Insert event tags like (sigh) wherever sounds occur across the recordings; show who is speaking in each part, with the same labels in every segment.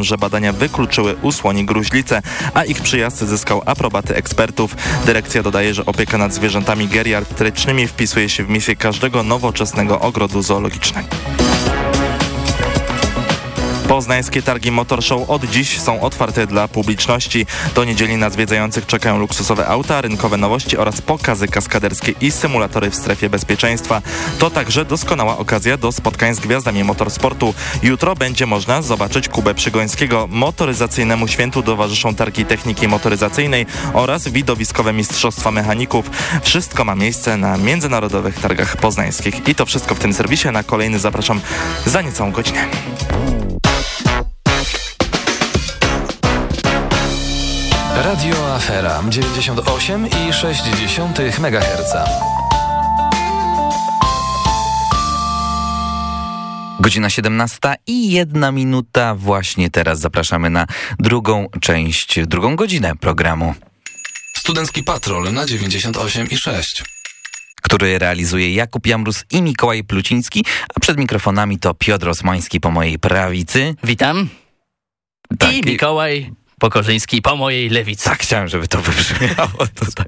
Speaker 1: że badania wykluczyły usłoni gruźlicę, a ich przyjazd zyskał aprobaty ekspertów. Dyrekcja dodaje, że opieka nad zwierzętami geriatrycznymi wpisuje się w misję każdego nowoczesnego ogrodu zoologicznego. Poznańskie targi Motor Show od dziś są otwarte dla publiczności. Do niedzieli na zwiedzających czekają luksusowe auta, rynkowe nowości oraz pokazy kaskaderskie i symulatory w strefie bezpieczeństwa. To także doskonała okazja do spotkań z gwiazdami motorsportu. Jutro będzie można zobaczyć Kubę Przygońskiego. Motoryzacyjnemu świętu towarzyszą targi techniki motoryzacyjnej oraz widowiskowe mistrzostwa mechaników. Wszystko ma miejsce na Międzynarodowych Targach Poznańskich. I to wszystko w tym serwisie. Na kolejny zapraszam za niecałą godzinę.
Speaker 2: Radio Afera 98,6 MHz. Godzina 17 i jedna minuta. Właśnie teraz zapraszamy na drugą część, drugą godzinę programu.
Speaker 3: Studencki Patrol na 98,6
Speaker 2: który realizuje Jakub Jamrus i Mikołaj Pluciński, a przed mikrofonami to Piotr Osmański po mojej prawicy.
Speaker 4: Witam.
Speaker 2: Tak,
Speaker 4: I Mikołaj Pokorzyński po mojej lewicy.
Speaker 2: Tak, chciałem, żeby to wybrzmiało tutaj.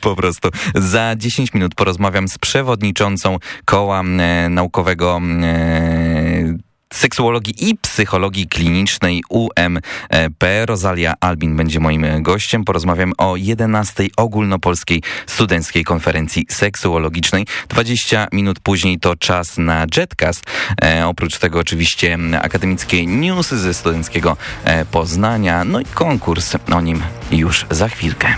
Speaker 2: Po prostu. Za 10 minut porozmawiam z przewodniczącą koła e, naukowego e, seksuologii i psychologii klinicznej UMP. Rosalia Albin będzie moim gościem. Porozmawiam o 11 ogólnopolskiej studenckiej konferencji seksuologicznej. 20 minut później to czas na Jetcast. E, oprócz tego oczywiście akademickie newsy ze studenckiego e, Poznania. No i konkurs. O nim już za chwilkę.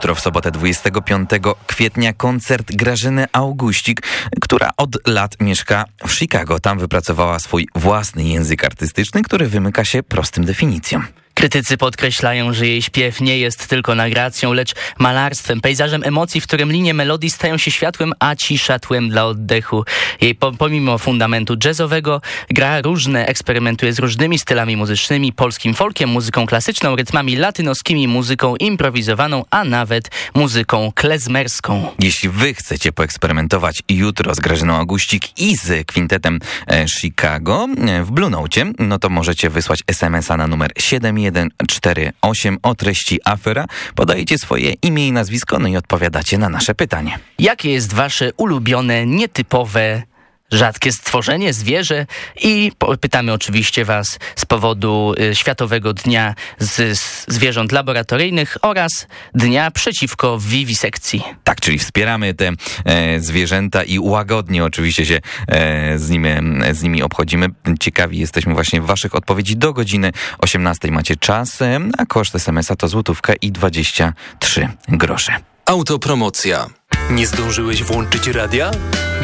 Speaker 2: Jutro, w sobotę 25 kwietnia, koncert Grażyny Augustik, która od lat mieszka w Chicago. Tam wypracowała swój własny język artystyczny, który wymyka się prostym definicjom.
Speaker 4: Krytycy podkreślają, że jej śpiew nie jest tylko nagracją, lecz malarstwem, pejzażem emocji, w którym linie melodii stają się światłem, a cisza tłem dla oddechu. Jej po, pomimo fundamentu jazzowego gra różne, eksperymentuje z różnymi stylami muzycznymi, polskim folkiem, muzyką klasyczną, rytmami latynoskimi, muzyką improwizowaną, a nawet muzyką klezmerską.
Speaker 2: Jeśli wy chcecie poeksperymentować jutro z Grażyną Augustik i z kwintetem e, Chicago e, w Blue Note, no to możecie wysłać SMS-a na numer 71 148 o treści afera. Podajecie swoje imię i nazwisko, no i odpowiadacie na nasze pytanie.
Speaker 4: Jakie jest wasze ulubione, nietypowe rzadkie stworzenie, zwierzę i pytamy oczywiście Was z powodu y, Światowego Dnia z, z Zwierząt Laboratoryjnych oraz Dnia przeciwko wiwisekcji.
Speaker 2: Tak, czyli wspieramy te e, zwierzęta i łagodnie oczywiście się e, z, nimi, z nimi obchodzimy. Ciekawi jesteśmy właśnie Waszych odpowiedzi. Do godziny 18 macie czas, a koszt SMS-a to złotówka i 23 grosze.
Speaker 5: Autopromocja.
Speaker 6: Nie zdążyłeś włączyć radia?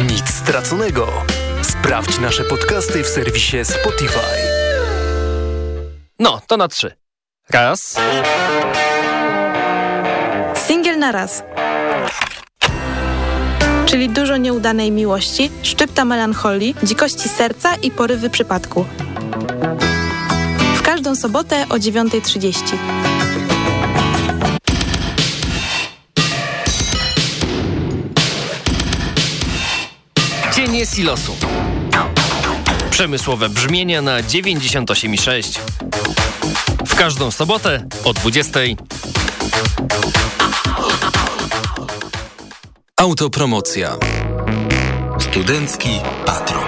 Speaker 6: Nic straconego. Sprawdź nasze podcasty w serwisie Spotify.
Speaker 7: No, to na trzy. Raz.
Speaker 8: Singiel na raz. Czyli dużo nieudanej miłości, szczypta melancholii, dzikości serca i porywy przypadku. W każdą sobotę o 9.30.
Speaker 7: Cienie silosu. Przemysłowe brzmienia na 98,6. W każdą sobotę o 20.
Speaker 5: Autopromocja. Studencki Patron.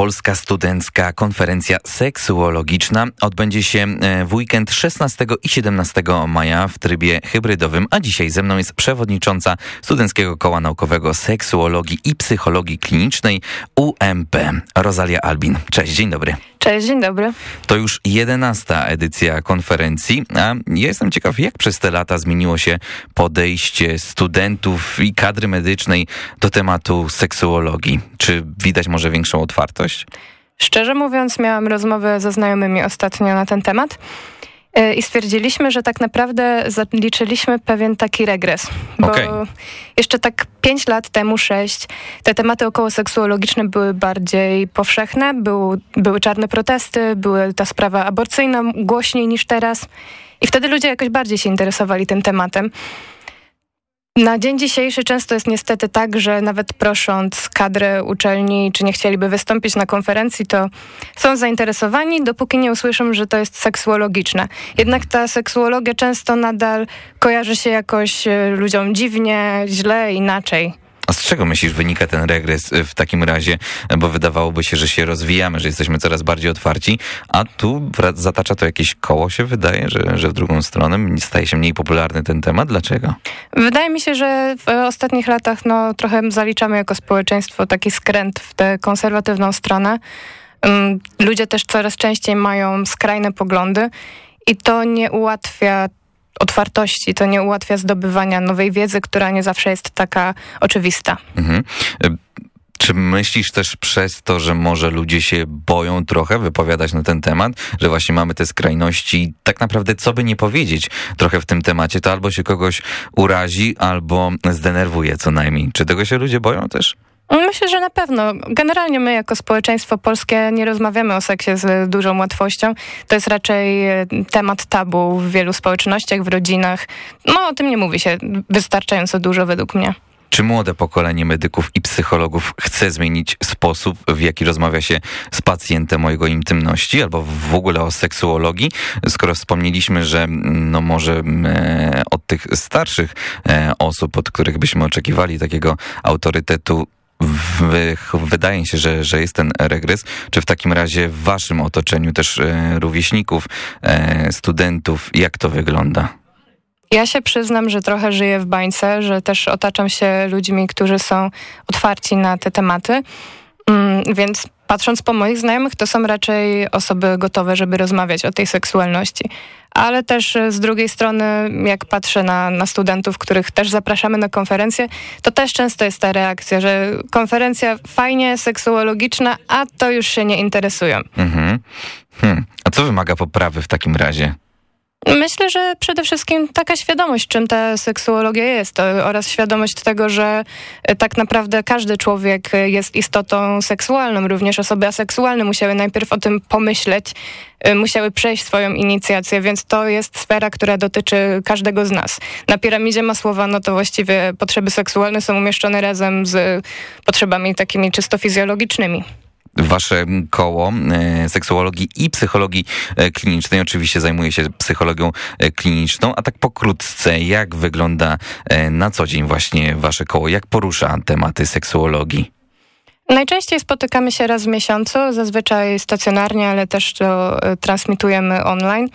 Speaker 2: Ogólnopolska studencka konferencja seksuologiczna odbędzie się e, w weekend 16 i 17 maja w trybie hybrydowym, a dzisiaj ze mną jest przewodnicząca Studenckiego Koła Naukowego Seksuologii i Psychologii Klinicznej UMP, Rosalia Albin. Cześć, dzień dobry.
Speaker 9: Cześć, dzień dobry.
Speaker 2: To już 11. edycja konferencji, a ja jestem ciekaw, jak przez te lata zmieniło się podejście studentów i kadry medycznej do tematu seksuologii. Czy widać może większą otwartość?
Speaker 9: Szczerze mówiąc, miałam rozmowę ze znajomymi ostatnio na ten temat y, i stwierdziliśmy, że tak naprawdę zaliczyliśmy pewien taki regres. Bo
Speaker 2: Okej.
Speaker 9: jeszcze tak pięć lat temu, sześć, te tematy około seksuologiczne były bardziej powszechne, był, były czarne protesty, była ta sprawa aborcyjna głośniej niż teraz i wtedy ludzie jakoś bardziej się interesowali tym tematem. Na dzień dzisiejszy często jest niestety tak, że nawet prosząc kadrę uczelni, czy nie chcieliby wystąpić na konferencji, to są zainteresowani, dopóki nie usłyszą, że to jest seksuologiczne. Jednak ta seksuologia często nadal kojarzy się jakoś e, ludziom dziwnie, źle, inaczej.
Speaker 2: A z czego myślisz wynika ten regres y, w takim razie? Bo wydawałoby się, że się rozwijamy, że jesteśmy coraz bardziej otwarci, a tu zatacza to jakieś koło się wydaje, że, że w drugą stronę staje się mniej popularny ten temat. Dlaczego?
Speaker 9: Wydaje mi się, że w ostatnich latach no, trochę zaliczamy jako społeczeństwo taki skręt w tę konserwatywną stronę. Ym, Ludzie też coraz częściej mają skrajne poglądy i to nie ułatwia otwartości, to nie ułatwia zdobywania nowej wiedzy, która nie zawsze jest taka oczywista.
Speaker 2: Mhm. Y, Czy myślisz też przez to, że może ludzie się boją trochę wypowiadać na ten temat, że właśnie mamy te skrajności, tak naprawdę co by nie powiedzieć trochę w tym temacie, to albo się kogoś urazi, albo zdenerwuje co najmniej. Czy tego się ludzie boją też?
Speaker 9: Myślę, że na pewno. Generalnie my jako społeczeństwo polskie nie rozmawiamy o seksie z dużą łatwością. To jest raczej e, temat tabu w wielu społecznościach, w rodzinach. No o tym nie mówi się wystarczająco dużo według mnie.
Speaker 2: Czy młode pokolenie medyków i psychologów chce zmienić sposób, w jaki rozmawia się z pacjentem o jego intymności, albo w ogóle o seksuologii? Skoro wspomnieliśmy, że no może e, od tych starszych e, osób, od których byśmy oczekiwali takiego autorytetu, w, wydaje się, że, że jest ten regres. Czy w takim razie w waszym otoczeniu też e, rówieśników, e, studentów, jak to wygląda?
Speaker 9: Ja się przyznam, że trochę żyję w bańce, że też otaczam się ludźmi, którzy są otwarci na te tematy. Mm, Więc patrząc po moich znajomych, to są raczej osoby gotowe, żeby rozmawiać o tej seksualności. Ale też e, z drugiej strony, jak patrzę na, na studentów, których też zapraszamy na konferencję, to też często jest ta reakcja, że konferencja fajnie, seksuologiczna, a to już się nie interesują.
Speaker 2: Hmm. A co wymaga poprawy w takim razie?
Speaker 9: Myślę, że przede wszystkim taka świadomość, czym ta seksuologia jest oraz świadomość tego, że e, tak naprawdę każdy człowiek e, jest istotą seksualną. Również osoby aseksualne musiały najpierw o tym pomyśleć, e, musiały przejść swoją inicjację, więc to jest sfera, która dotyczy każdego z nas. Na piramidzie Masłowa, no to właściwie potrzeby seksualne są umieszczone razem z potrzebami takimi czysto fizjologicznymi.
Speaker 2: Wasze koło e, seksuologii i psychologii e, klinicznej oczywiście zajmuje się psychologią e, kliniczną, a tak pokrótce, jak wygląda na co dzień właśnie wasze koło? Jak porusza tematy seksuologii?
Speaker 9: Najczęściej spotykamy się raz w miesiącu, zazwyczaj stacjonarnie, ale też to transmitujemy online.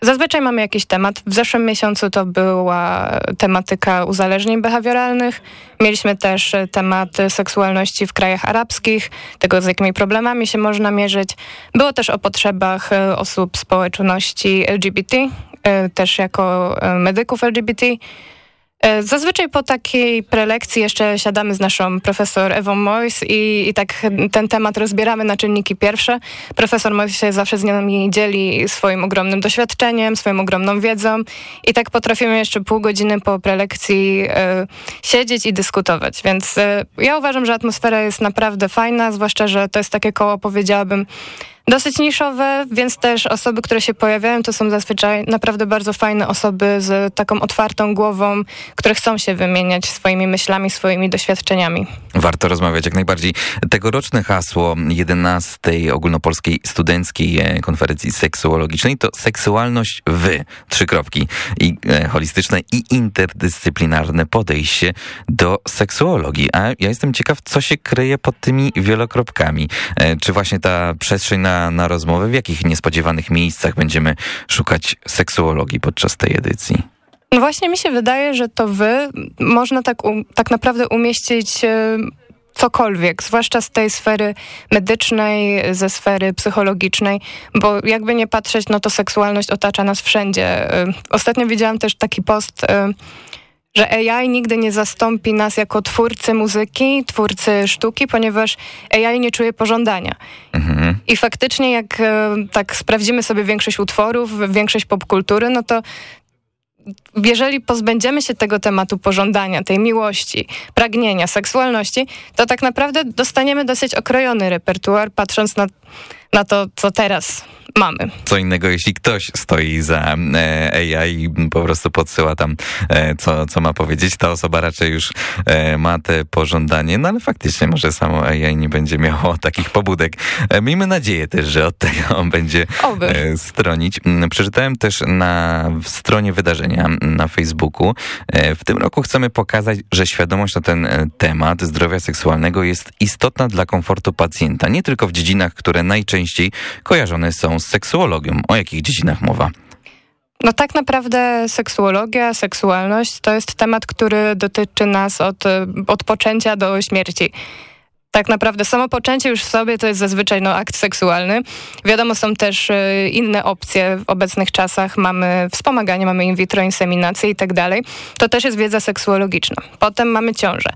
Speaker 9: Zazwyczaj mamy jakiś temat. W zeszłym miesiącu to była tematyka uzależnień behawioralnych. Mieliśmy też e, temat seksualności w krajach arabskich, tego z jakimi problemami się można mierzyć. Było też o potrzebach e, osób społeczności LGBT, e, też jako medyków LGBT. E, Zazwyczaj po takiej prelekcji jeszcze siadamy z naszą profesor Ewą Mois i, i tak ten temat rozbieramy na czynniki pierwsze. Profesor Mois się zawsze z nami dzieli swoim ogromnym doświadczeniem, swoją ogromną wiedzą i tak potrafimy jeszcze pół godziny po prelekcji e, siedzieć i dyskutować. Więc e, ja uważam, że atmosfera jest naprawdę fajna, zwłaszcza, że to jest takie koło, powiedziałabym, dosyć niszowe, więc też osoby, które się pojawiają, to są zazwyczaj naprawdę bardzo fajne osoby z taką otwartą głową, które chcą się wymieniać swoimi myślami, swoimi doświadczeniami.
Speaker 2: Warto rozmawiać jak najbardziej. Tegoroczne hasło 11 ogólnopolskiej studenckiej e, konferencji seksuologicznej to seksualność wy, trzy kropki, i e, holistyczne i interdyscyplinarne podejście do seksuologii. A ja jestem ciekaw, co się kryje pod tymi wielokropkami. E, czy właśnie ta przestrzeń na, na rozmowę, w jakich niespodziewanych miejscach będziemy szukać seksuologii podczas tej edycji?
Speaker 9: No właśnie mi się wydaje, że to wy można tak, um, tak naprawdę umieścić e, cokolwiek, zwłaszcza z tej sfery medycznej, ze sfery psychologicznej, bo jakby nie patrzeć, no to seksualność otacza nas wszędzie. E, ostatnio widziałam też taki post, e, że AI nigdy nie zastąpi nas jako twórcy muzyki, twórcy sztuki, ponieważ AI nie czuje pożądania. Mhm. I faktycznie jak e, tak sprawdzimy sobie większość utworów, większość popkultury, no to jeżeli pozbędziemy się tego tematu pożądania, tej miłości, pragnienia, seksualności, to tak naprawdę dostaniemy dosyć okrojony repertuar, patrząc na, na to, co teraz mamy.
Speaker 2: Co innego, jeśli ktoś stoi za e, AI i po prostu podsyła tam, e, co, co ma powiedzieć. Ta osoba raczej już e, ma te pożądanie, no ale faktycznie może samo AI nie będzie miało (laughs) takich pobudek. Miejmy nadzieję też, że od tego on (laughs) będzie Oby. stronić. Mm, przeczytałem też na stronie wydarzenia na Facebooku. W tym roku chcemy pokazać, że świadomość na ten temat zdrowia seksualnego jest istotna dla komfortu pacjenta, nie tylko w dziedzinach, które najczęściej kojarzone są z seksuologią. O jakich dziedzinach mowa?
Speaker 9: No tak naprawdę seksuologia, seksualność to jest temat, który dotyczy nas od, od poczęcia do śmierci. Tak naprawdę samo poczęcie już w sobie to jest zazwyczaj no, akt seksualny. Wiadomo, są też y, inne opcje w obecnych czasach. Mamy wspomaganie, mamy in vitro inseminację i tak dalej. To też jest wiedza seksuologiczna. Potem mamy ciążę.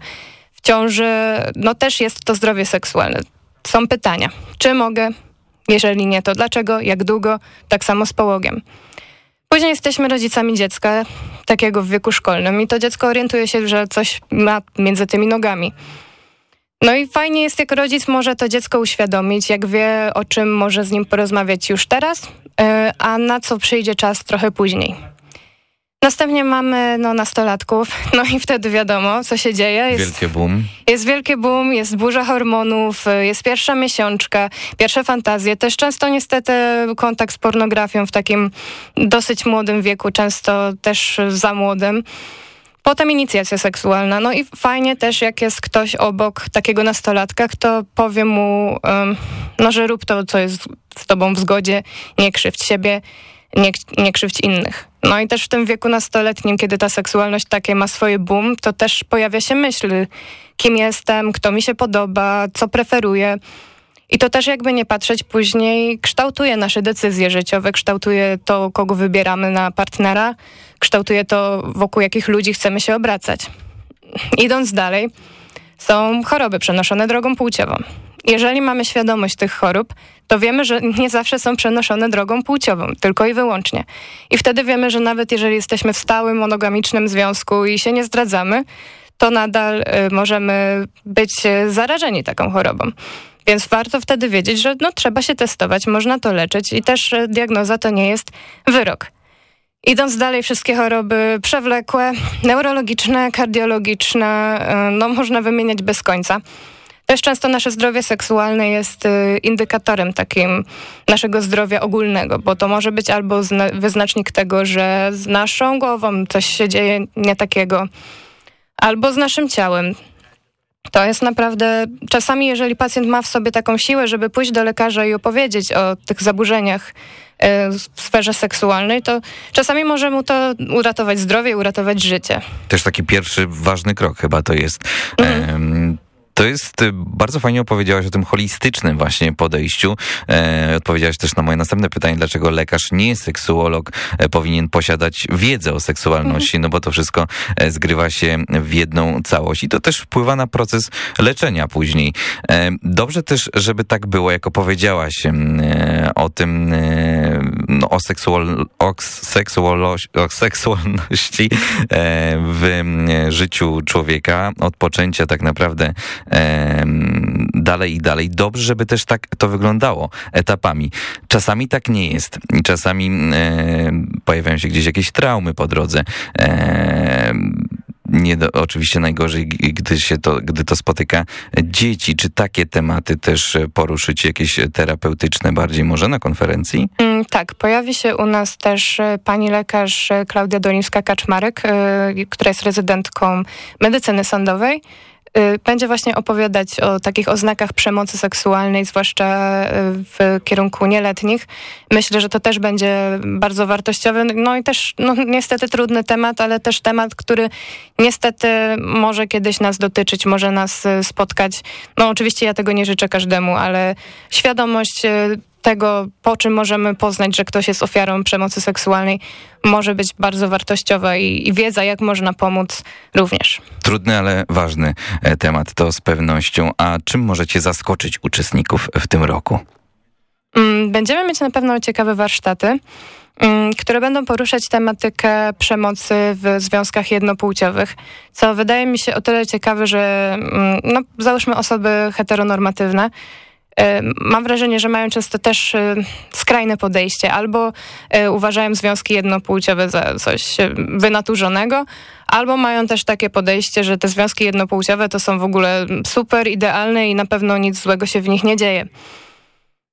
Speaker 9: W ciąży no, też jest to zdrowie seksualne. Są pytania. Czy mogę jeżeli nie, to dlaczego, jak długo, tak samo z połogiem. Później jesteśmy rodzicami dziecka, takiego w wieku szkolnym i to dziecko orientuje się, że coś ma między tymi nogami. No i fajnie jest, jak rodzic może to dziecko uświadomić, jak wie, o czym może z nim porozmawiać już teraz, e, a na co przyjdzie czas trochę później. Następnie mamy no, nastolatków, (laughs) no i wtedy wiadomo, co się dzieje.
Speaker 2: Jest, wielkie boom.
Speaker 9: Jest wielkie boom, jest burza hormonów, jest pierwsza miesiączka, pierwsze fantazje. Też często niestety kontakt z pornografią w takim dosyć młodym wieku, często też za młodym. Potem inicjacja seksualna. No i fajnie też, jak jest ktoś obok takiego nastolatka, kto powie mu, um, no, że rób to, co jest z tobą w zgodzie, nie krzywdź siebie, nie, nie krzywdź innych. No i też w tym wieku nastoletnim, kiedy ta seksualność takie ma swoje boom, to też pojawia się myśl, kim jestem, kto mi się podoba, co preferuję. I to też jakby nie patrzeć później kształtuje nasze decyzje życiowe, kształtuje to, kogo wybieramy na partnera, kształtuje to, wokół jakich ludzi chcemy się obracać. Idąc dalej, są choroby przenoszone drogą płciową. Jeżeli mamy świadomość tych chorób, to wiemy, że nie zawsze są przenoszone drogą płciową, tylko i wyłącznie. I wtedy wiemy, że nawet jeżeli jesteśmy w stałym monogamicznym związku i się nie zdradzamy, to nadal y, możemy być y, zarażeni taką chorobą. Więc warto wtedy wiedzieć, że no, trzeba się testować, można to leczyć i też y, diagnoza to nie jest wyrok. Idąc dalej, wszystkie choroby przewlekłe, neurologiczne, kardiologiczne, no można wymieniać bez końca. Też często nasze zdrowie seksualne jest y, indykatorem takim naszego zdrowia ogólnego, bo to może być albo wyznacznik tego, że z naszą głową coś się dzieje nie takiego, albo z naszym ciałem. To jest naprawdę, czasami jeżeli pacjent ma w sobie taką siłę, żeby pójść do lekarza i opowiedzieć o tych zaburzeniach y, w sferze seksualnej, to czasami może mu to uratować zdrowie, uratować życie.
Speaker 2: Też taki pierwszy ważny krok chyba to jest. Mhm. To jest, y, bardzo fajnie opowiedziałaś o tym holistycznym właśnie podejściu. E, odpowiedziałaś też na moje następne pytanie, dlaczego lekarz, nie seksuolog, e, powinien posiadać wiedzę o seksualności, no bo to wszystko e, zgrywa się w jedną całość i to też wpływa na proces leczenia później. E, dobrze też, żeby tak było, jak opowiedziałaś e, o tym, e, no, o, seksual, o, o seksualności w życiu człowieka, od poczęcia tak naprawdę dalej i dalej. Dobrze, żeby też tak to wyglądało etapami. Czasami tak nie jest. Czasami pojawiają się gdzieś jakieś traumy po drodze nie do, oczywiście najgorzej, gdy się to, gdy to spotyka dzieci. Czy takie tematy też poruszyć, jakieś terapeutyczne bardziej może na konferencji?
Speaker 9: Mm, tak, pojawi się u nas też e, pani lekarz e, Klaudia Dolińska-Kaczmarek, e, która jest rezydentką medycyny sądowej będzie właśnie opowiadać o takich oznakach przemocy seksualnej, zwłaszcza y, w kierunku nieletnich. Myślę, że to też będzie bardzo wartościowy, no i też no, niestety trudny temat, ale też temat, który niestety może kiedyś nas dotyczyć, może nas y, spotkać. No oczywiście ja tego nie życzę każdemu, ale świadomość tego, po czym możemy poznać, że ktoś jest ofiarą przemocy seksualnej, może być bardzo wartościowa i, i wiedza, jak można pomóc również.
Speaker 2: Trudny, ale ważny e, temat, to z pewnością. A czym możecie zaskoczyć uczestników w tym roku?
Speaker 9: Mm, będziemy mieć na pewno ciekawe warsztaty, mm, które będą poruszać tematykę przemocy w związkach jednopłciowych, co wydaje mi się o tyle ciekawe, że mm, no, załóżmy osoby heteronormatywne, Mam wrażenie, że mają często też skrajne podejście. Albo uważają związki jednopłciowe za coś wynaturzonego, albo mają też takie podejście, że te związki jednopłciowe to są w ogóle super, idealne i na pewno nic złego się w nich nie dzieje.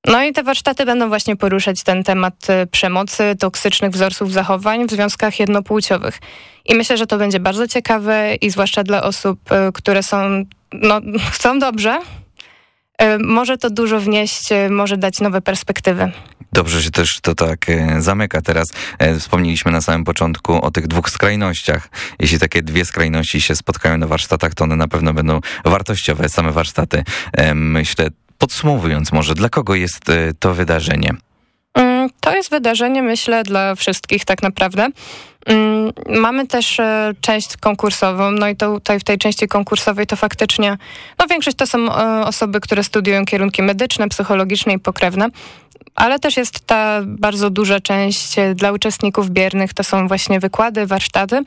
Speaker 9: No i te warsztaty będą właśnie poruszać ten temat przemocy, toksycznych wzorców zachowań w związkach jednopłciowych. I myślę, że to będzie bardzo ciekawe i zwłaszcza dla osób, które są, no, chcą dobrze, E, może to dużo wnieść, e, może dać nowe perspektywy.
Speaker 2: Dobrze że też to tak e, zamyka teraz. Wspomnieliśmy na samym początku o tych dwóch skrajnościach. Jeśli takie dwie skrajności się spotkają na warsztatach, to one na pewno będą wartościowe, same warsztaty. Myślę, podsumowując może, dla kogo jest to wydarzenie?
Speaker 9: Mm, to jest wydarzenie, myślę, dla wszystkich tak naprawdę. Mm, mamy też e, część konkursową, no i to, tutaj w tej części konkursowej to faktycznie, no większość to są e, osoby, które studiują kierunki medyczne, psychologiczne i pokrewne, ale też jest ta bardzo duża część e, dla uczestników biernych, to są właśnie wykłady, warsztaty.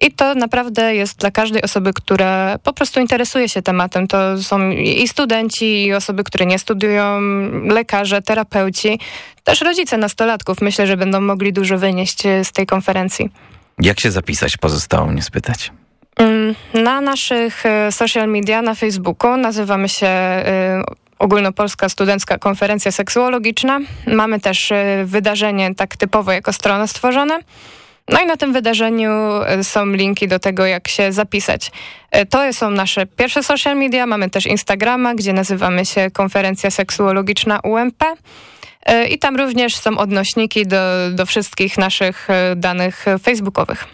Speaker 9: I to naprawdę jest dla każdej osoby, która po prostu interesuje się tematem. To są i studenci, i osoby, które nie studiują, lekarze, terapeuci, też rodzice nastolatków. Myślę, że będą mogli dużo wynieść e, z tej konferencji.
Speaker 2: Jak się zapisać? Pozostało mnie spytać.
Speaker 9: Mm, na naszych e, social media, na Facebooku nazywamy się e, Ogólnopolska Studencka Konferencja Seksuologiczna. Mamy też wydarzenie tak typowo jako strona stworzone. No i na tym wydarzeniu e, są linki do tego, jak się zapisać. E, to są nasze pierwsze social media. Mamy też Instagrama, gdzie nazywamy się Konferencja Seksuologiczna UMP. E, I tam również są odnośniki do, do wszystkich naszych danych facebookowych.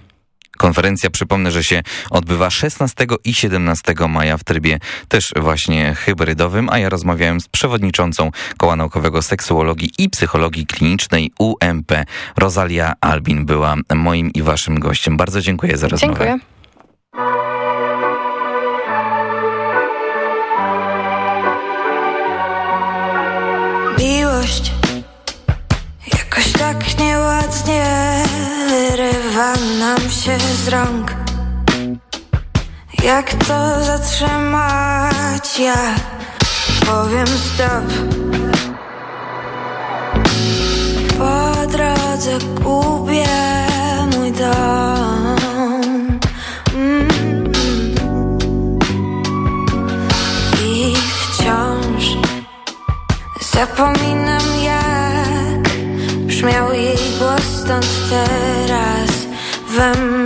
Speaker 2: Konferencja, przypomnę, że się odbywa 16 i 17 maja w trybie też właśnie hybrydowym, a ja rozmawiałem z przewodniczącą Koła Naukowego Seksuologii i Psychologii Klinicznej UMP. Rosalia Albin była moim i waszym gościem. Bardzo dziękuję za rozmowę.
Speaker 9: Dziękuję. Się z rąk Jak to zatrzymać? Ja powiem stop Po drodze gubię mój dom mm. I wciąż zapominam jak brzmiał jej głos stąd teraz we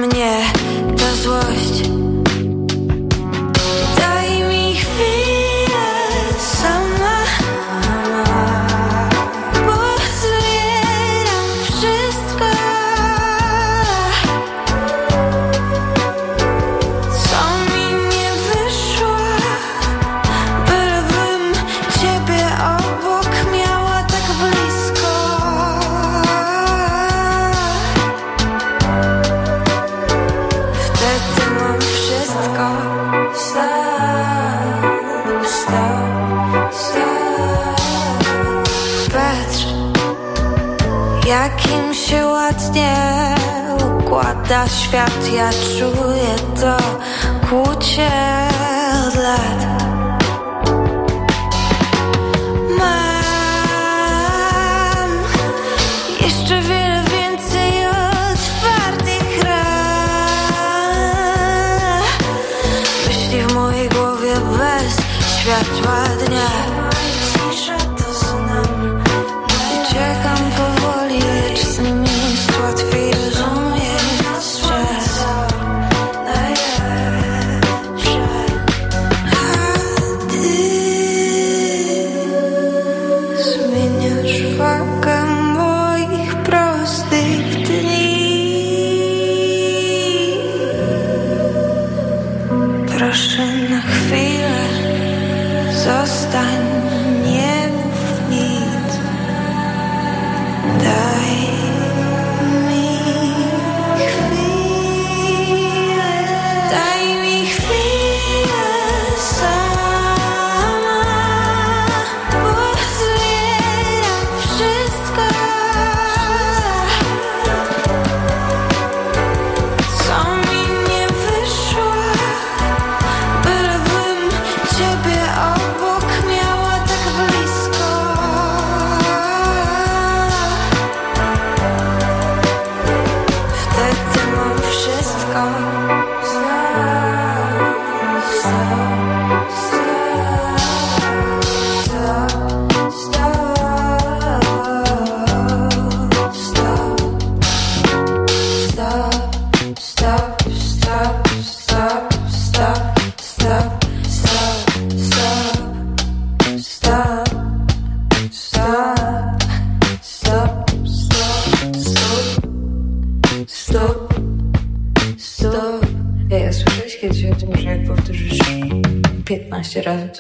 Speaker 9: opada świat, ja czuję to kłucie
Speaker 10: od lat. understand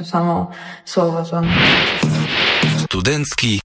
Speaker 10: samo słowo. To...
Speaker 3: Studencki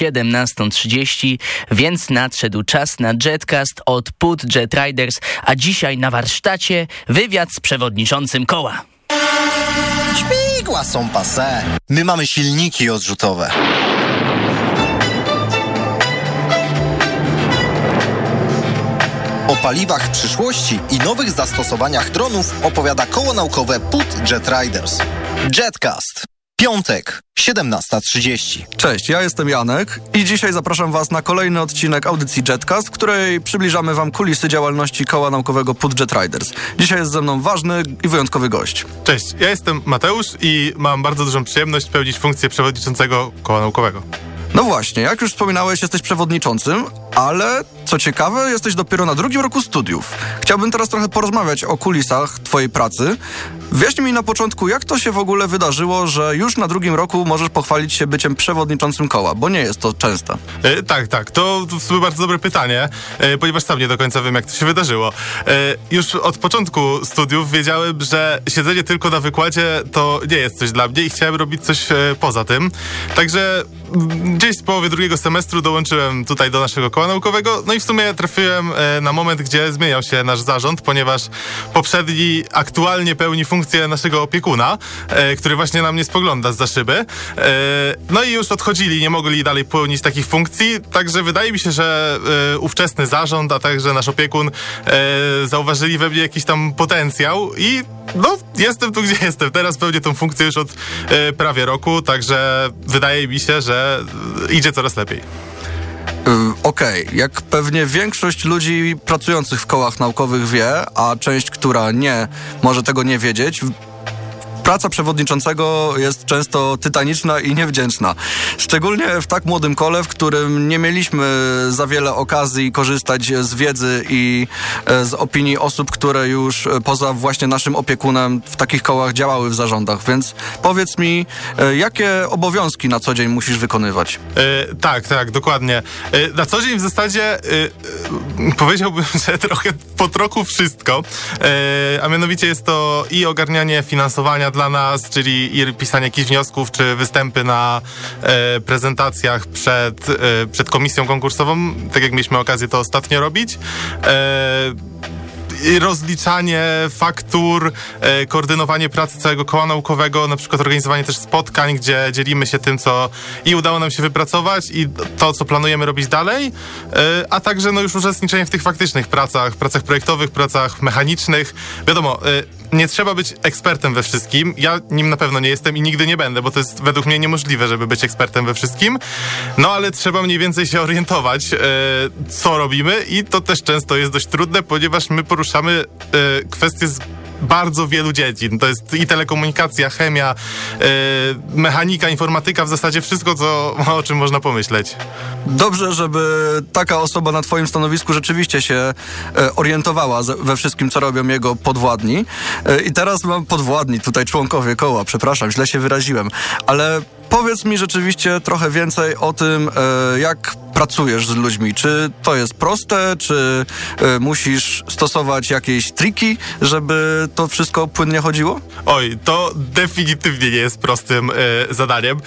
Speaker 4: 17.30, więc nadszedł czas na Jetcast od Put Jet Riders, a dzisiaj na warsztacie wywiad z przewodniczącym koła.
Speaker 11: Śmigła są pase. My mamy silniki odrzutowe. O paliwach przyszłości i nowych zastosowaniach dronów opowiada koło naukowe Put Jet Riders. Jetcast. Piątek, 17.30.
Speaker 12: Cześć, ja jestem Janek i dzisiaj zapraszam Was na kolejny odcinek audycji Jetcast, w której przybliżamy Wam kulisy działalności koła naukowego Put Jet Riders. Dzisiaj jest ze mną ważny i wyjątkowy gość.
Speaker 13: Cześć, ja jestem Mateusz i mam bardzo dużą przyjemność pełnić funkcję przewodniczącego koła naukowego.
Speaker 12: No właśnie, jak już wspominałeś, jesteś przewodniczącym, ale co ciekawe, jesteś dopiero na drugim roku studiów. Chciałbym teraz trochę porozmawiać o kulisach Twojej pracy. Wyjaśnij mi na początku, jak to się w ogóle wydarzyło, że już na drugim roku możesz pochwalić się byciem przewodniczącym koła, bo nie jest to częste.
Speaker 13: E, tak, tak, to, w sumie bardzo dobre pytanie, e, ponieważ sam nie do końca wiem, jak to się wydarzyło. E, już od początku studiów wiedziałem, że siedzenie tylko na wykładzie to nie jest coś dla mnie i chciałem robić coś e, poza tym. Także mm, gdzieś w połowie drugiego semestru dołączyłem tutaj do naszego koła naukowego, no i w sumie trafiłem e, na moment, gdzie zmieniał się nasz zarząd, ponieważ poprzedni aktualnie pełni funkcję naszego opiekuna, e, który właśnie na mnie spogląda z za szyby. E, no i już odchodzili, nie mogli dalej pełnić takich funkcji, także wydaje mi się, że ówczesny zarząd, a także nasz opiekun zauważyli we mnie jakiś tam potencjał i no, jestem tu, gdzie jestem. Teraz pełnię tą funkcję już od prawie roku, także wydaje mi się, że idzie coraz lepiej.
Speaker 12: Y, Okej, jak pewnie większość ludzi pracujących w kołach naukowych wie, a część, która nie, może tego nie wiedzieć, praca przewodniczącego jest często tytaniczna i niewdzięczna. Szczególnie w tak młodym kole, w którym nie mieliśmy za wiele okazji korzystać z wiedzy i e, z opinii osób, które już e, poza właśnie naszym opiekunem w takich kołach działały w zarządach. Więc powiedz mi, e, jakie obowiązki na co dzień musisz wykonywać?
Speaker 13: E, tak, tak, dokładnie. E, na co dzień w zasadzie e, powiedziałbym, (laughs) że trochę po trochu wszystko, a mianowicie jest to i ogarnianie finansowania dla nas, czyli pisanie jakichś wniosków, czy występy na e, prezentacjach przed, e, przed komisją konkursową, tak jak mieliśmy okazję to ostatnio robić. E, rozliczanie faktur, e, koordynowanie pracy całego koła naukowego, na przykład organizowanie też spotkań, gdzie dzielimy się tym, co i udało nam się wypracować i to, co planujemy robić dalej, e, a także no już uczestniczenie w tych faktycznych pracach, pracach projektowych, pracach mechanicznych. Wiadomo, e, nie trzeba być ekspertem we wszystkim. Ja nim na pewno nie jestem i nigdy nie będę, bo to jest według mnie niemożliwe, żeby być ekspertem we wszystkim. No ale trzeba mniej więcej się orientować, e, co robimy i to też często jest dość trudne, ponieważ my poruszamy e, kwestie z bardzo wielu dziedzin. To jest i telekomunikacja, chemia, e, mechanika, informatyka, w zasadzie wszystko, co, o czym można pomyśleć.
Speaker 12: Dobrze, żeby taka osoba na twoim stanowisku rzeczywiście się e, orientowała we wszystkim, co robią jego podwładni. E, I teraz mam podwładni, tutaj członkowie koła, przepraszam, źle się wyraziłem, ale powiedz mi rzeczywiście trochę więcej o tym, e, jak pracujesz z ludźmi. Czy to jest proste, czy e, musisz stosować jakieś triki, żeby to wszystko płynnie chodziło?
Speaker 13: Oj, to definitywnie nie jest prostym e, zadaniem.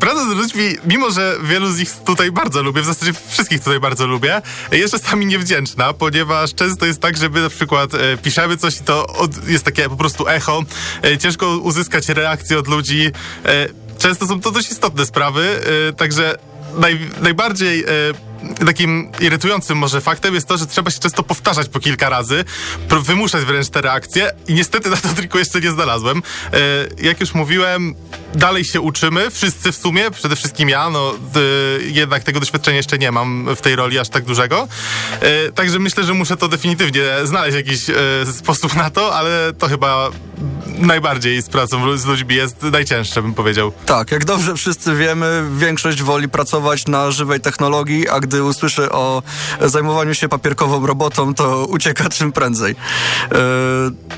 Speaker 13: Praca z ludźmi, mimo że wielu z nich tutaj bardzo lubię, w zasadzie wszystkich tutaj bardzo lubię, jest czasami niewdzięczna, ponieważ często jest tak, że my na przykład piszemy coś i to jest takie po prostu echo. Ciężko uzyskać reakcję od ludzi. Często są to dość istotne sprawy, e, także naj, najbardziej e, takim irytującym może faktem jest to, że trzeba się często powtarzać po kilka razy, wymuszać wręcz te reakcje i niestety na to (laughs) triku jeszcze nie znalazłem. E, jak już mówiłem, dalej się uczymy, wszyscy w sumie, przede wszystkim ja, no y, jednak tego doświadczenia jeszcze nie mam w tej roli aż tak dużego. E, także myślę, że muszę to definitywnie znaleźć jakiś e, sposób na to, ale to chyba najbardziej z pracą z ludźmi jest najcięższe, bym powiedział.
Speaker 12: Tak, jak dobrze wszyscy wiemy, większość woli pracować na żywej technologii, a gdy usłyszy o zajmowaniu się papierkową robotą, to ucieka czym prędzej. E,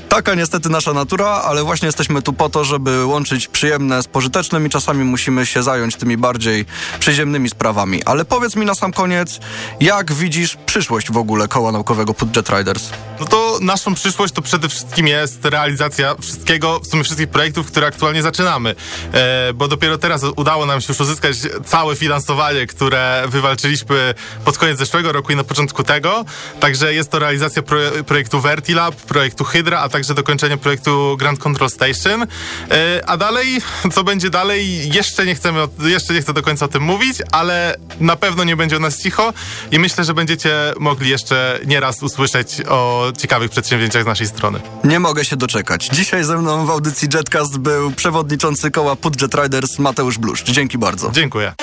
Speaker 12: taka niestety nasza natura, ale właśnie jesteśmy tu po to, żeby łączyć przyjemne z pożytecznym i czasami musimy się zająć tymi bardziej przyziemnymi sprawami. Ale powiedz mi na sam koniec, jak widzisz przyszłość w ogóle koła naukowego Pudjet Riders?
Speaker 13: No to naszą przyszłość to przede wszystkim jest realizacja wszystkiego, w sumie wszystkich projektów, które aktualnie zaczynamy. E, bo dopiero teraz udało nam się już uzyskać całe finansowanie, które wywalczyliśmy pod koniec zeszłego roku i na początku tego. Także jest to realizacja pro, projektu Vertilab, projektu Hydra, a także dokończenie projektu Grand Control Station. E, a dalej, co będzie dalej, jeszcze nie chcemy, jeszcze nie chcę do końca o tym mówić, ale na pewno nie będzie o nas cicho i myślę, że będziecie mogli jeszcze nieraz usłyszeć o ciekawych przedsięwzięciach z naszej strony.
Speaker 12: Nie mogę się doczekać. Dzisiaj ze mną w audycji Jetcast był przewodniczący koła Put Riders Mateusz Bluszcz. Dzięki bardzo.
Speaker 13: Dziękuję.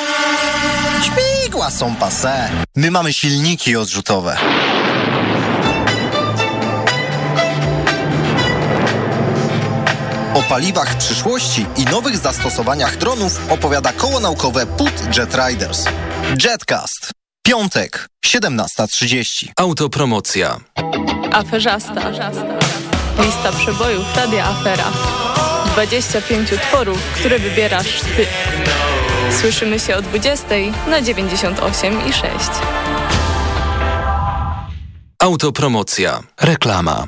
Speaker 11: Śmigła są pase. My mamy silniki odrzutowe. O paliwach przyszłości i nowych zastosowaniach dronów opowiada koło naukowe PUT Jet Riders. Jetcast. Piątek, 17.30.
Speaker 3: Autopromocja.
Speaker 14: Aferzasta. Lista przebojów Radia Afera. 25 utworów, które wybierasz ty. Słyszymy się o 20 na 98 i 6.
Speaker 3: Autopromocja. Reklama.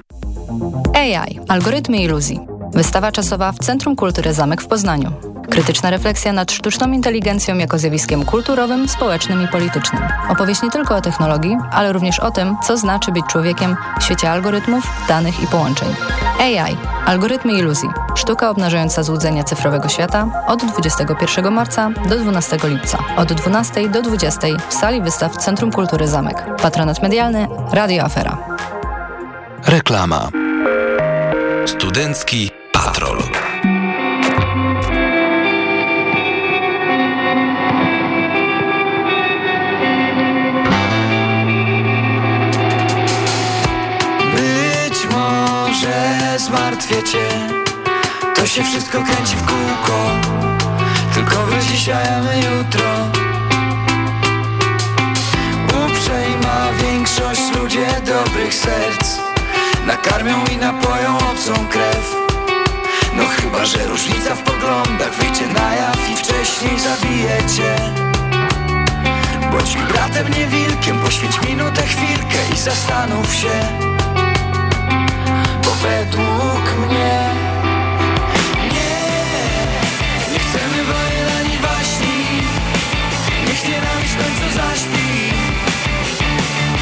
Speaker 15: AI. Algorytmy iluzji. Wystawa czasowa w Centrum Kultury Zamek w Poznaniu. Krytyczna refleksja nad sztuczną inteligencją jako zjawiskiem kulturowym, społecznym i politycznym. Opowieść nie tylko o technologii, ale również o tym, co znaczy być człowiekiem w świecie algorytmów, danych i połączeń. AI. Algorytmy iluzji. Sztuka obnażająca złudzenia cyfrowego świata od 21 marca do 12 lipca. Od 12 do 20 w sali wystaw Centrum Kultury Zamek. Patronat medialny Radio Afera.
Speaker 3: Reklama. Studencki Patrol.
Speaker 16: Być może zmartwię cię To się wszystko kręci w kółko. Tylko wy dzisiaj, a my jutro. Uprzejma większość ludzie dobrych serc. Nakarmią i napoją obcą krew No chyba, że różnica w poglądach wyjdzie na jaw i wcześniej zabijecie. Bądź mi bratem, nie wilkiem, poświęć minutę, chwilkę i zastanów się. Bo według mnie Nie, nie chcemy wojen ani waśni Niech nienawiść w końcu zaśpi.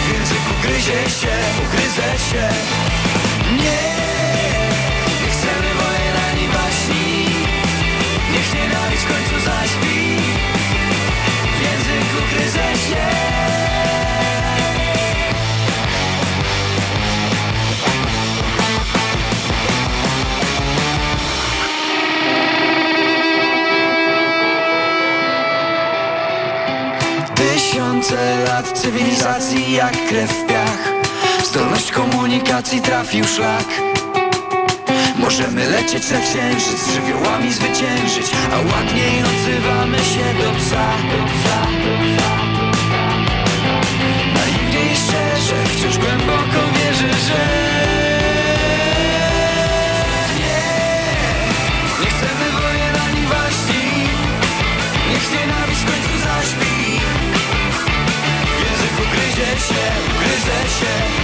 Speaker 16: W języku gryzie się, ugryzę się. Nie Cywilizacji jak krew w piach. Zdolność komunikacji trafił szlak. Możemy lecieć na księżyc, z żywiołami zwyciężyć A ładniej odzywamy się do psa. Naiwnie i szczerze, wciąż głęboko wierzę, że się, gryzę się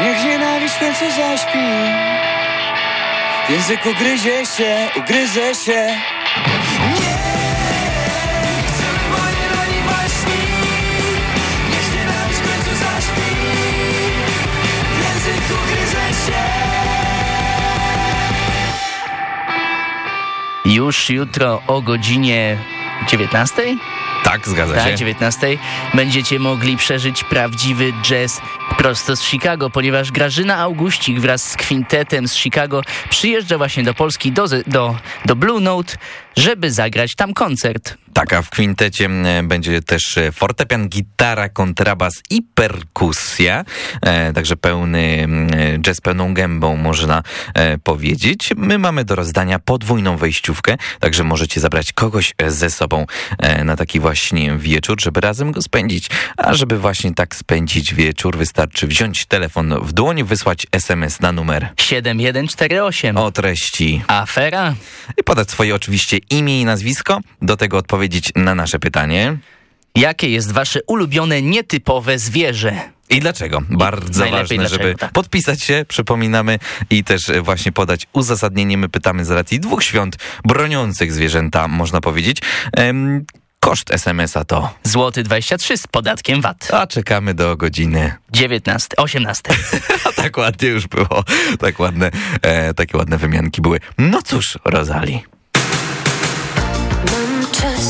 Speaker 16: Niech nienawiść w końcu zaśpi. W języku gryzie się, ugryzę się.
Speaker 4: Już jutro o godzinie 19?
Speaker 2: Tak, zgadza się.
Speaker 4: 19 będziecie mogli przeżyć prawdziwy jazz prosto z Chicago, ponieważ Grażyna Augustik wraz z kwintetem z Chicago przyjeżdża właśnie do Polski, do, do, do Blue Note, żeby zagrać tam koncert.
Speaker 2: Tak, a w kwintecie m, będzie też e, fortepian, gitara, kontrabas i perkusja. E, także pełny m, jazz pełną gębą można e, powiedzieć. My mamy do rozdania podwójną wejściówkę, także możecie zabrać kogoś ze sobą e, na taki właśnie wieczór, żeby razem go spędzić. A żeby właśnie tak spędzić wieczór, wystarczy wziąć telefon w dłoń, wysłać SMS na numer
Speaker 4: 7148.
Speaker 2: o treści
Speaker 4: Afera.
Speaker 2: i podać swoje oczywiście imię i nazwisko, do tego odpowiedzieć na nasze pytanie.
Speaker 4: Jakie jest wasze ulubione, nietypowe zwierzę?
Speaker 2: I dlaczego? Bardzo
Speaker 4: najlepiej
Speaker 2: ważne,
Speaker 4: dlaczego,
Speaker 2: żeby
Speaker 4: tak.
Speaker 2: podpisać się, przypominamy, i też e, właśnie podać uzasadnienie. My pytamy z racji dwóch świąt broniących zwierzęta, można powiedzieć. Em, koszt SMS-a to.
Speaker 4: Złoty 23 z podatkiem VAT.
Speaker 2: A czekamy do godziny.
Speaker 4: 19, 18. (laughs)
Speaker 2: A tak ładnie już było. Tak ładne, e, takie ładne wymianki były. No cóż, Rozali.
Speaker 10: Mam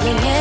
Speaker 10: wciąż być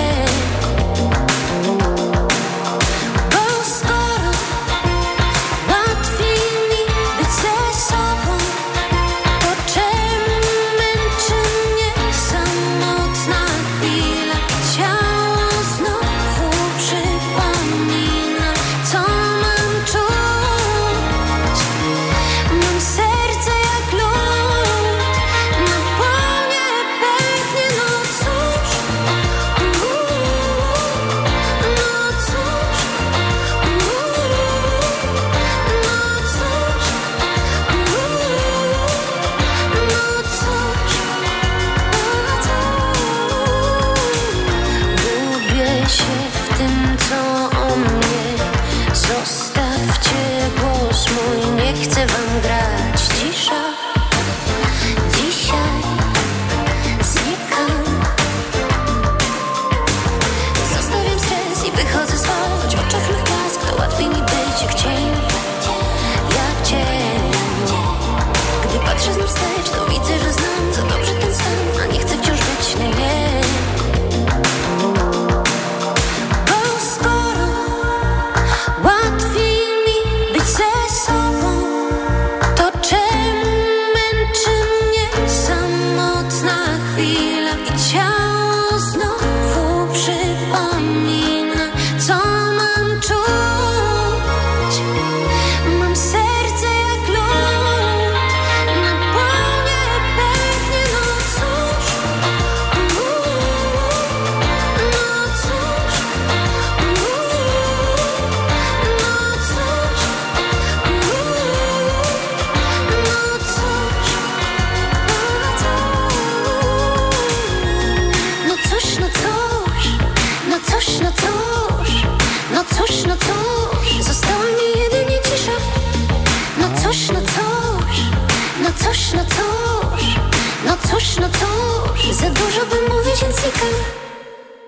Speaker 10: cóż, no cóż Za dużo bym mówić,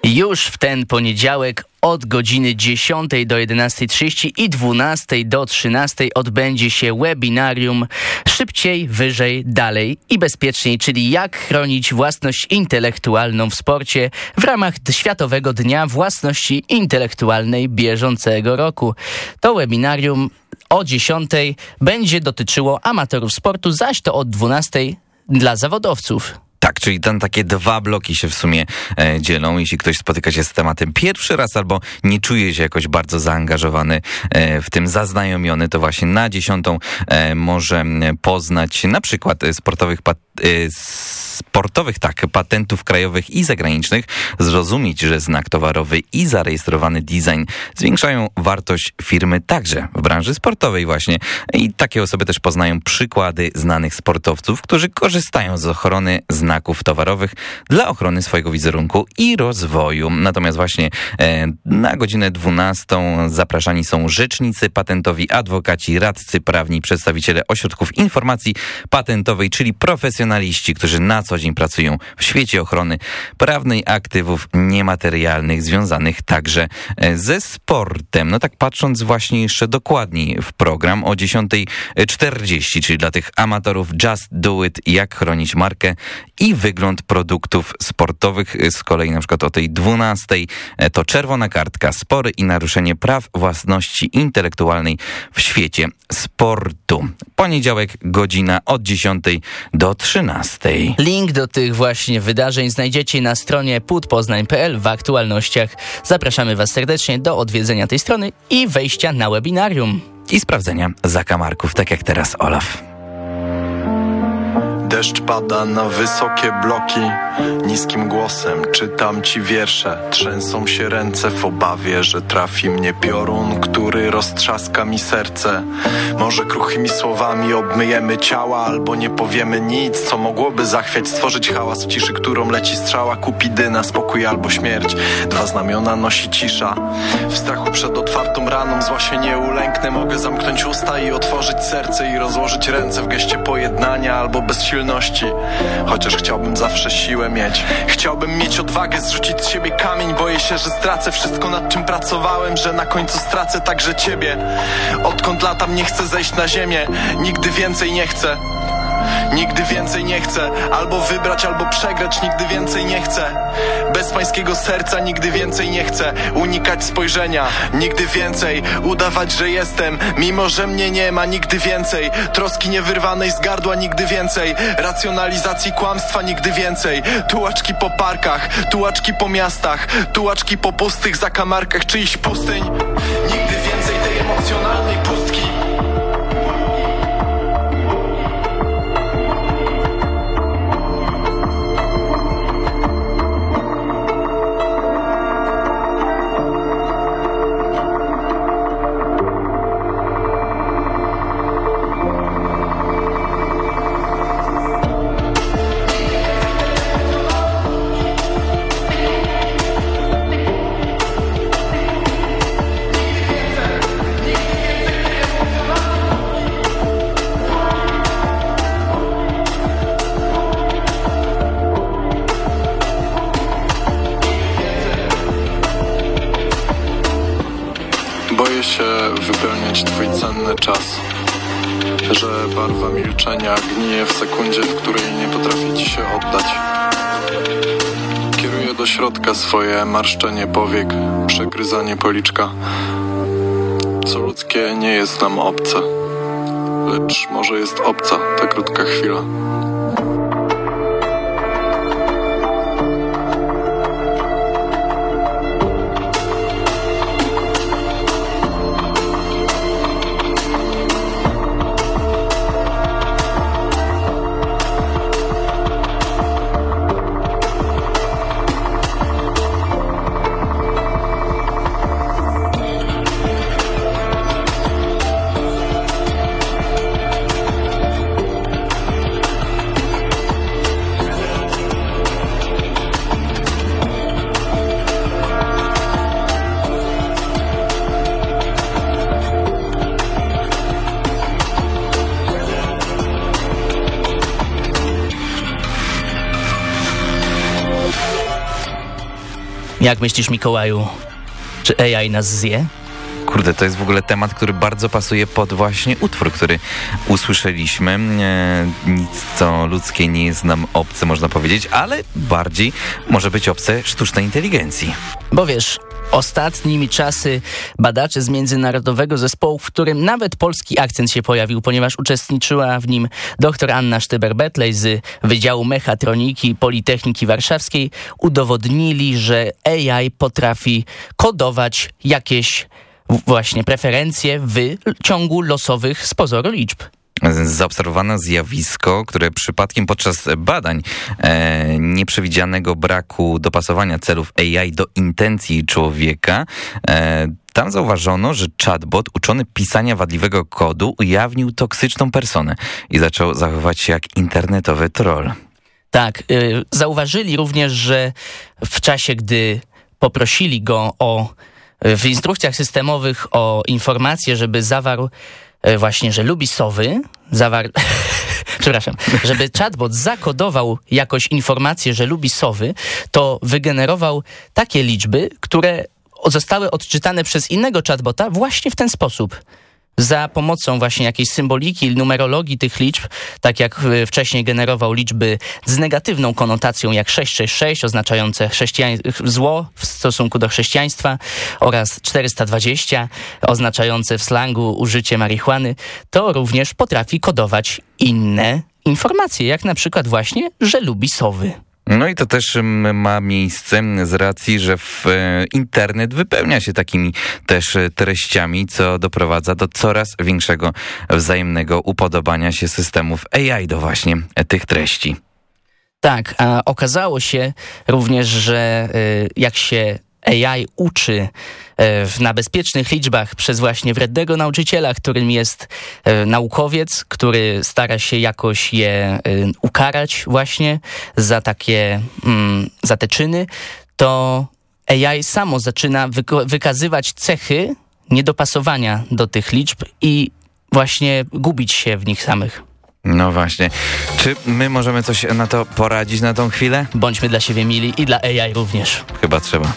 Speaker 4: Już w ten poniedziałek od godziny 10 do 11.30 i 12 do 13 odbędzie się webinarium Szybciej, wyżej, dalej i bezpieczniej, czyli jak chronić własność intelektualną w sporcie w ramach Światowego Dnia Własności Intelektualnej bieżącego roku. To webinarium o 10 będzie dotyczyło amatorów sportu, zaś to od 12 dla zawodowców.
Speaker 2: Tak, czyli tam takie dwa bloki się w sumie e, dzielą. Jeśli ktoś spotyka się z tematem pierwszy raz albo nie czuje się jakoś bardzo zaangażowany e, w tym, zaznajomiony, to właśnie na dziesiątą e, może poznać na przykład e, sportowych pat y, sportowych, tak, patentów krajowych i zagranicznych, zrozumieć, że znak towarowy i zarejestrowany design zwiększają wartość firmy także w branży sportowej właśnie. I takie osoby też poznają przykłady znanych sportowców, którzy korzystają z ochrony znaków towarowych dla ochrony swojego wizerunku i rozwoju. Natomiast właśnie e, na godzinę 12 zapraszani są rzecznicy patentowi, adwokaci, radcy prawni, przedstawiciele ośrodków informacji patentowej, czyli profesjonaliści, którzy na co dzień pracują w świecie ochrony prawnej aktywów niematerialnych związanych także e, ze sportem. No tak patrząc właśnie jeszcze dokładniej w program o 10.40, czyli dla tych amatorów Just Do It, jak chronić markę i wygląd produktów sportowych. Z kolei na przykład o tej 12 e, to czerwona kartka, spory i naruszenie praw własności intelektualnej w świecie sportu. Poniedziałek, godzina od 10 do 13.
Speaker 4: Link do tych właśnie wydarzeń znajdziecie na stronie putpoznań.pl w aktualnościach. Zapraszamy Was serdecznie do odwiedzenia tej strony i wejścia na webinarium.
Speaker 2: I sprawdzenia zakamarków, tak jak teraz Olaf.
Speaker 17: Deszcz pada na wysokie bloki. Niskim głosem czytam ci wiersze. Trzęsą się ręce w obawie, że trafi mnie piorun Który roztrzaska mi serce. Może kruchymi słowami obmyjemy ciała Albo nie powiemy nic, co mogłoby zachwiać Stworzyć hałas w ciszy, którą leci strzała. Kupidyna, spokój albo śmierć. Dwa znamiona nosi cisza. W strachu przed otwartą raną Zła się nie ulęknę. Mogę zamknąć usta i otworzyć serce I rozłożyć ręce w geście pojednania Albo bezsilności Chociaż chciałbym zawsze siłę mieć. Chciałbym mieć odwagę zrzucić z siebie kamień Boję się, że stracę wszystko nad czym pracowałem Że na końcu stracę także ciebie. Odkąd latam nie chcę zejść na ziemię Nigdy więcej nie chcę Nigdy więcej nie chcę Albo wybrać, albo przegrać. Nigdy więcej nie chcę. Bez pańskiego serca nigdy więcej nie chcę Unikać spojrzenia. Nigdy więcej Udawać, że jestem. Mimo, że mnie nie ma Nigdy więcej. Troski niewyrwanej z gardła Nigdy więcej. Racjonalizacji kłamstwa Nigdy więcej. Tułaczki po parkach Tułaczki po miastach Tułaczki po pustych zakamarkach czyichś pustyń. Nigdy więcej tej emocjonalnej twój cenny czas Że barwa milczenia gnije w sekundzie, w której nie potrafię ci się oddać. Kieruję do środka swoje marszczenie powiek, przegryzanie policzka. Co ludzkie nie jest nam obce Lecz może jest obca ta krótka chwila
Speaker 4: Jak myślisz, Mikołaju, czy AI nas zje?
Speaker 2: Kurde, to jest w ogóle temat, który bardzo pasuje pod właśnie utwór, który usłyszeliśmy. E, nic, co ludzkie nie jest nam obce, można powiedzieć, ale bardziej może być obce sztucznej inteligencji.
Speaker 4: Bo wiesz, ostatnimi czasy badacze z międzynarodowego zespołu, w którym nawet polski akcent się pojawił, ponieważ uczestniczyła w nim dr Anna Sztyber-Betlej z Wydziału Mechatroniki Politechniki Warszawskiej, udowodnili, że AI potrafi kodować jakieś właśnie preferencje w ciągu losowych z pozoru liczb.
Speaker 2: zaobserwowano zjawisko, które przypadkiem podczas badań e, nieprzewidzianego braku dopasowania celów AI do intencji człowieka e, tam zauważono, że chatbot uczony pisania wadliwego kodu ujawnił toksyczną personę i zaczął zachowywać się jak internetowy troll.
Speaker 4: Tak, y, zauważyli również, że w czasie, gdy poprosili go o w instrukcjach systemowych o informację, żeby zawarł y, właśnie, że lubi sowy, zawarł, (laughs) przepraszam, żeby chatbot zakodował jakoś informację, że lubi sowy, to wygenerował takie liczby, które zostały odczytane przez innego chatbota właśnie w ten sposób za pomocą właśnie jakiejś symboliki, numerologii tych liczb, tak jak wcześniej generował liczby z negatywną konotacją jak 666 oznaczające zło w stosunku do chrześcijaństwa oraz 420 oznaczające w slangu użycie marihuany, to również potrafi kodować inne informacje, jak na przykład właśnie, że lubi sowy.
Speaker 2: No i to też ma miejsce z racji, że w e, internet wypełnia się takimi też e, treściami, co doprowadza do coraz większego wzajemnego upodobania się systemów AI do właśnie tych treści.
Speaker 4: Tak, a okazało się również, że e, jak się AI uczy e, na bezpiecznych liczbach przez właśnie wrednego nauczyciela, którym jest e, naukowiec, który stara się jakoś je e, ukarać właśnie za takie, mm, za te czyny, to AI samo zaczyna wykazywać cechy niedopasowania do tych liczb i właśnie gubić się w nich samych.
Speaker 2: No właśnie. Czy my możemy coś na to poradzić na tą chwilę?
Speaker 4: Bądźmy dla siebie mili i dla AI również.
Speaker 2: Chyba trzeba.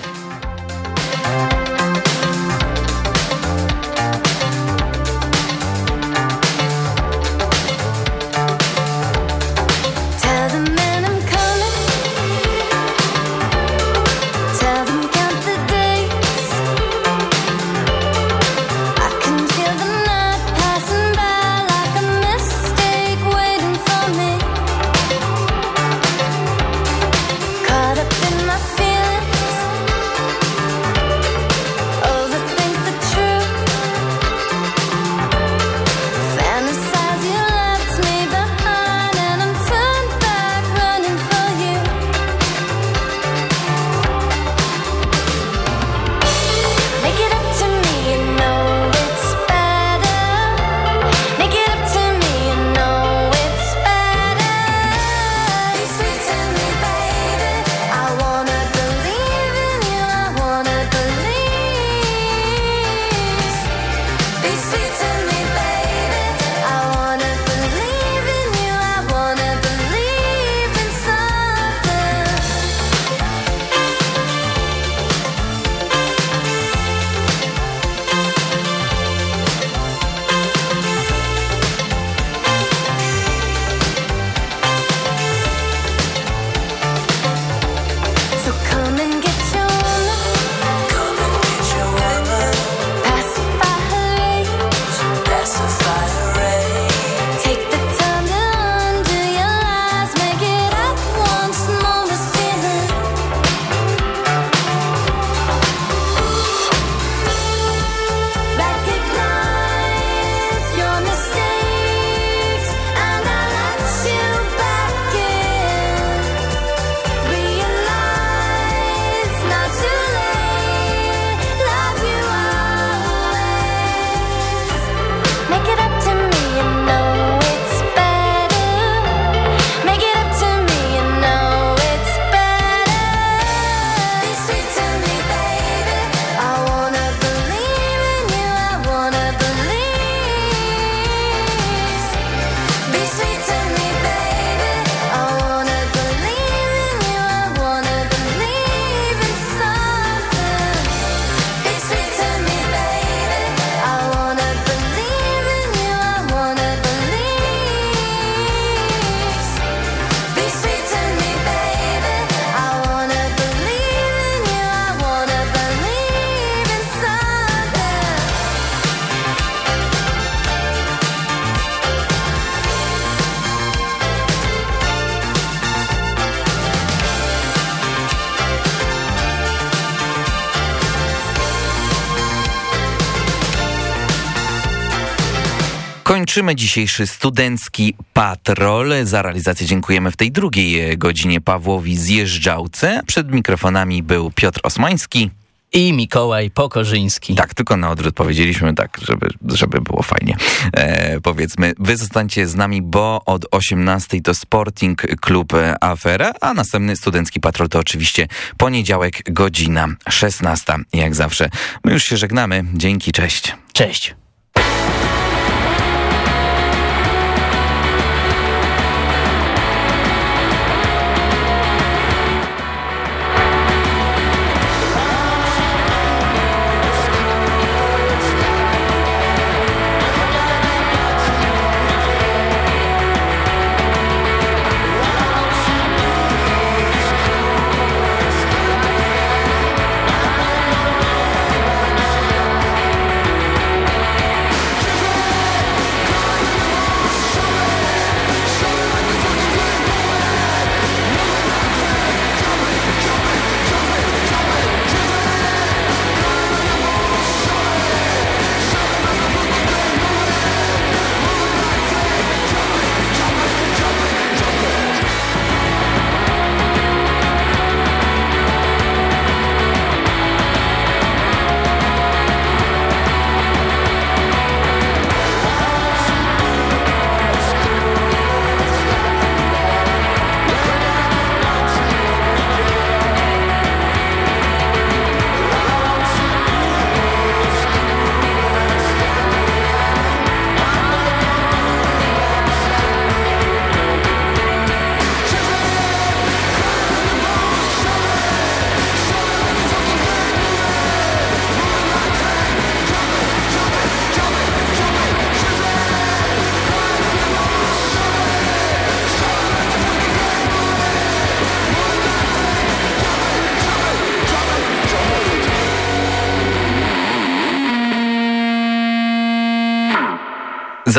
Speaker 2: Kończymy dzisiejszy studencki patrol. Za realizację dziękujemy w tej drugiej godzinie Pawłowi Zjeżdżałce. Przed mikrofonami był Piotr Osmański
Speaker 4: i Mikołaj Pokorzyński.
Speaker 2: Tak, tylko na odwrót powiedzieliśmy tak, żeby, żeby było fajnie. E, powiedzmy, wy zostańcie z nami, bo od 18 to Sporting Klub Afera, a następny Studencki Patrol to oczywiście poniedziałek, godzina 16, jak zawsze. My już się żegnamy. Dzięki, cześć.
Speaker 4: Cześć.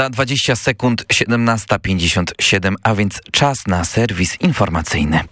Speaker 2: Za 20 sekund 17.57, a więc czas na serwis informacyjny.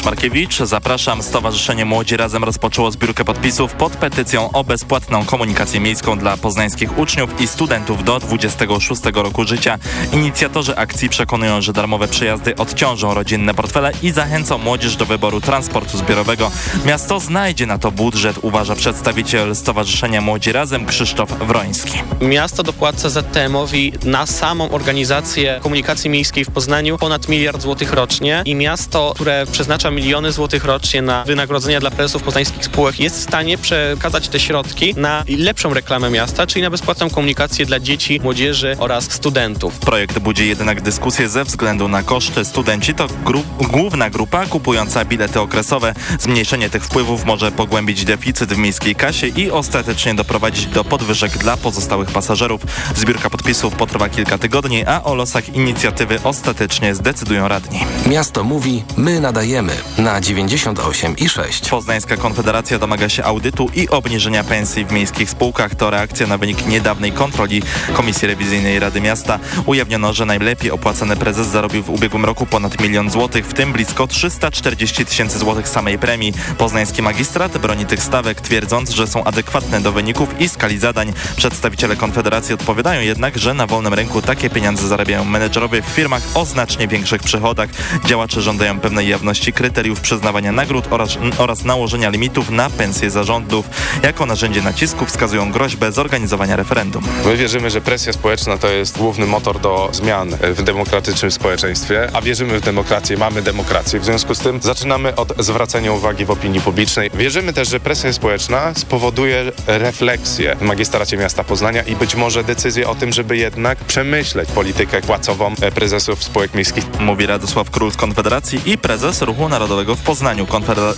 Speaker 1: Mateusz Markiewicz. Zapraszam. Stowarzyszenie Młodzi Razem rozpoczęło zbiórkę podpisów pod petycją o bezpłatną komunikację miejską dla poznańskich uczniów i studentów do 26 roku życia. Inicjatorzy akcji przekonują, że darmowe przejazdy odciążą rodzinne portfele i zachęcą młodzież do wyboru transportu zbiorowego. Miasto znajdzie na to budżet, uważa przedstawiciel Stowarzyszenia Młodzi Razem Krzysztof Wroński.
Speaker 18: Miasto dopłaca ZTM-owi na samą organizację komunikacji miejskiej w Poznaniu ponad miliard złotych rocznie i miasto, które przeznacza miliony złotych rocznie na wynagrodzenia dla prezesów poznańskich spółek, jest w stanie przekazać te środki na lepszą reklamę miasta, czyli na bezpłatną komunikację dla dzieci, młodzieży oraz studentów.
Speaker 1: Projekt budzi jednak dyskusję ze względu na koszty. Studenci to gru główna grupa kupująca bilety okresowe. Zmniejszenie tych wpływów może pogłębić deficyt w miejskiej kasie i ostatecznie doprowadzić do podwyżek dla pozostałych pasażerów. Zbiórka podpisów potrwa kilka tygodni, a o losach inicjatywy ostatecznie zdecydują radni.
Speaker 3: Miasto mówi, my nadajemy na 98 i 6.
Speaker 1: Poznańska Konfederacja domaga się audytu i obniżenia pensji w miejskich spółkach. To reakcja na wynik niedawnej kontroli Komisji Rewizyjnej Rady Miasta. Ujawniono, że najlepiej opłacany prezes zarobił w ubiegłym roku ponad milion złotych, w tym blisko 340 tysięcy złotych samej premii. Poznański magistrat broni tych stawek, twierdząc, że są adekwatne do wyników i skali zadań. Przedstawiciele Konfederacji odpowiadają jednak, że na wolnym rynku takie pieniądze zarabiają menedżerowie w firmach o znacznie większych przychodach. Działacze żądają pewnej jawności kryteriów przyznawania nagród oraz, oraz nałożenia limitów na pensje zarządów. Jako narzędzie nacisku wskazują groźbę zorganizowania referendum.
Speaker 19: My wierzymy, że presja społeczna to jest główny motor do zmian w demokratycznym społeczeństwie, a wierzymy w demokrację, mamy demokrację. W związku z tym zaczynamy od zwracania uwagi w opinii publicznej. Wierzymy też, że presja społeczna spowoduje refleksję w magistracie miasta Poznania i być może decyzję o tym, żeby jednak przemyśleć politykę płacową prezesów spółek miejskich.
Speaker 1: Mówi Radosław Król z Konfederacji i prezes Ruchu Narodowego w Poznaniu.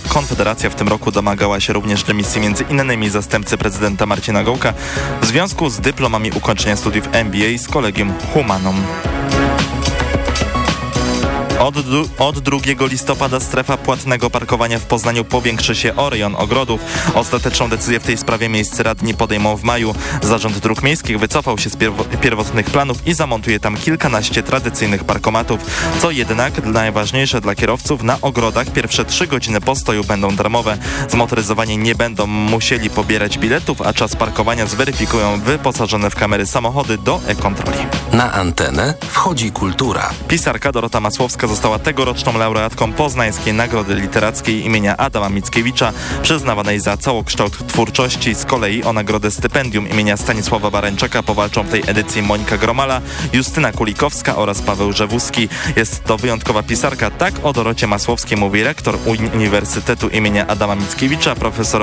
Speaker 1: Konfederacja w tym roku domagała się również dymisji między innymi zastępcy prezydenta Marcina Gołka w związku z dyplomami ukończenia studiów MBA z Kolegium Humanum. Od, od 2 listopada strefa płatnego parkowania w Poznaniu powiększy się o rejon ogrodów. Ostateczną decyzję w tej sprawie miejsce radni podejmą w maju. Zarząd Dróg Miejskich wycofał się z pierwo pierwotnych planów i zamontuje tam kilkanaście tradycyjnych parkomatów. Co jednak najważniejsze dla kierowców, na ogrodach pierwsze trzy godziny postoju będą darmowe. Zmotoryzowani nie będą musieli pobierać biletów, a czas parkowania zweryfikują wyposażone w kamery samochody do e-kontroli.
Speaker 3: Na antenę wchodzi kultura.
Speaker 1: Pisarka Dorota Masłowska została tegoroczną laureatką Poznańskiej Nagrody Literackiej imienia Adama Mickiewicza, przyznawanej za całokształt twórczości. Z kolei o nagrodę stypendium imienia Stanisława Barańczaka powalczą w tej edycji Monika Gromala, Justyna Kulikowska oraz Paweł Żewuski. Jest to wyjątkowa pisarka, tak o Dorocie Masłowskiej mówi rektor Uniwersytetu imienia Adama Mickiewicza, profesor